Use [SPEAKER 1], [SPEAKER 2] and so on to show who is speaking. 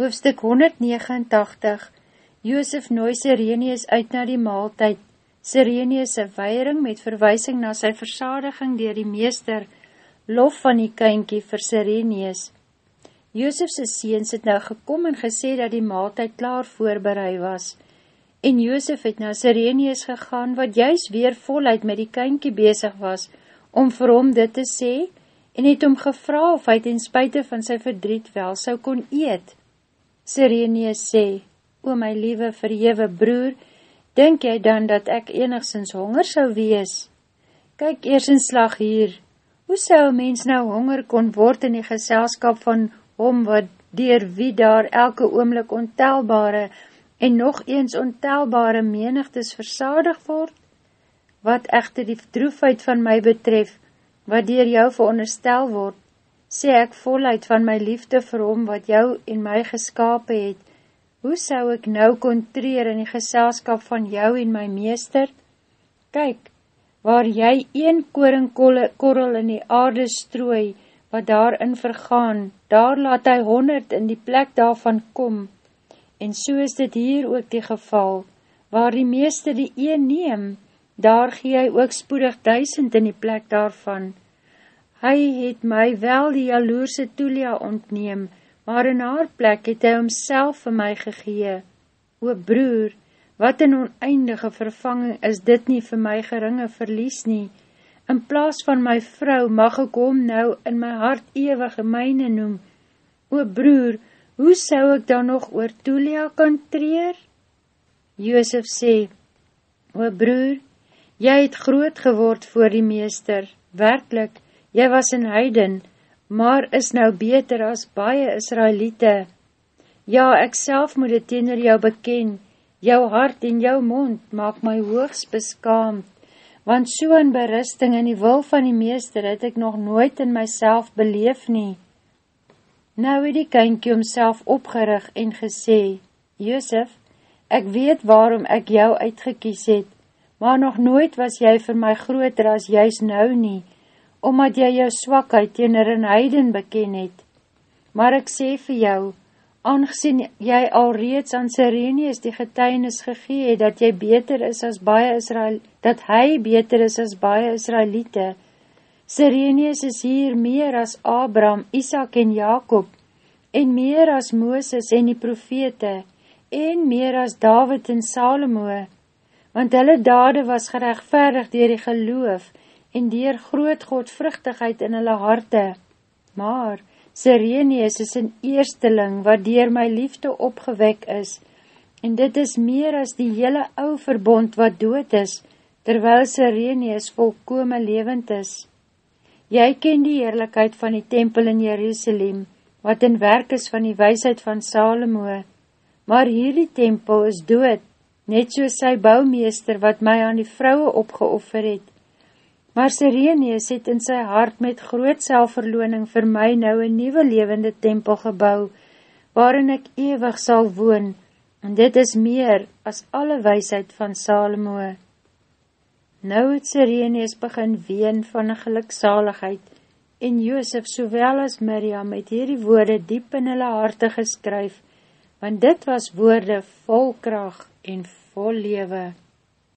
[SPEAKER 1] Hoofstuk 189 Joosef nooi Sirenius uit na die maaltijd. Sirenius' weiring met verwysing na sy versadiging dier die meester, lof van die kynkie vir Sirenius. Joosefse seens het nou gekom en gesê dat die maaltijd klaar voorbereid was. En Joosef het na Sirenius gegaan, wat juist weer voluit met die kynkie bezig was, om vir hom dit te sê, en het hom gevra of hy ten spuite van sy verdriet wel sou kon eet. Sirenius sê, O my liewe verhewe broer, denk jy dan dat ek enigszins honger sou wees? Kyk eers in slag hier, hoe sou mens nou honger kon word in die geselskap van hom wat dier wie daar elke oomlik ontelbare en nog eens ontelbare menigtes versadig word? Wat echter die droefheid van my betref, wat dier jou veronderstel word, sê ek voluit van my liefde vir hom wat jou en my geskape het, hoe sou ek nou kontreer in die geselskap van jou en my meester? Kyk, waar jy een koringkorrel in die aarde strooi, wat daarin vergaan, daar laat hy honderd in die plek daarvan kom, en so is dit hier ook die geval, waar die meester die een neem, daar gee hy ook spoedig duisend in die plek daarvan, Hy het my wel die jaloerse Tulia ontneem, maar in haar plek het hy homself vir my gegee. O broer, wat een oneindige vervanging is dit nie vir my geringe verlies nie. In plaas van my vrou mag ek hom nou in my hart ewige myne noem. O broer, hoe sou ek dan nog oor Tulia kan treer? Joosef sê, O broer, jy het groot geword voor die meester, werkelijk, Jy was een heiden, maar is nou beter as baie Israelite. Ja, ek self moet het teener jou beken, jou hart en jou mond maak my hoogs beskaamd, want so in beristing in die wil van die meester het ek nog nooit in myself beleef nie. Nou het die kynkie homself opgerig en gesê, Joosef, ek weet waarom ek jou uitgekies het, maar nog nooit was jy vir my groter as juist nou nie, omdat jy jou swakheid teenoor een heiden beken het. Maar ek sê vir jou, aangezien jy alreeds aan Sirenius die getuinis gegee het, dat jy beter is as baie Israel, dat hy beter is as baie Israelite. Sirenius is hier meer as Abraham, Isaac en Jacob, en meer as Mooses en die profete, en meer as David en Salomo, want hulle dade was gerechtverdig dier die geloof, en dier groot godvruchtigheid in hulle harte. Maar, Sirenius is een eersteling, wat dier my liefde opgewek is, en dit is meer as die hele ou verbond wat dood is, terwyl Sirenius volkome levend is. Jy ken die eerlijkheid van die tempel in Jerusalem, wat in werk is van die weisheid van Salomo, maar hierdie tempel is dood, net soos sy bouwmeester wat my aan die vrouwe opgeoffer het, Maar Sirenius het in sy hart met groot selverloning vir my nou een nieuwe levende tempel gebouw, waarin ek ewig sal woon, en dit is meer as alle weisheid van Salomo. Nou het Sirenius begin ween van een gelukzaligheid, en Joosef sowel as Miriam het hierdie woorde diep in hulle harte geskryf, want dit was woorde vol kracht en vol lewe.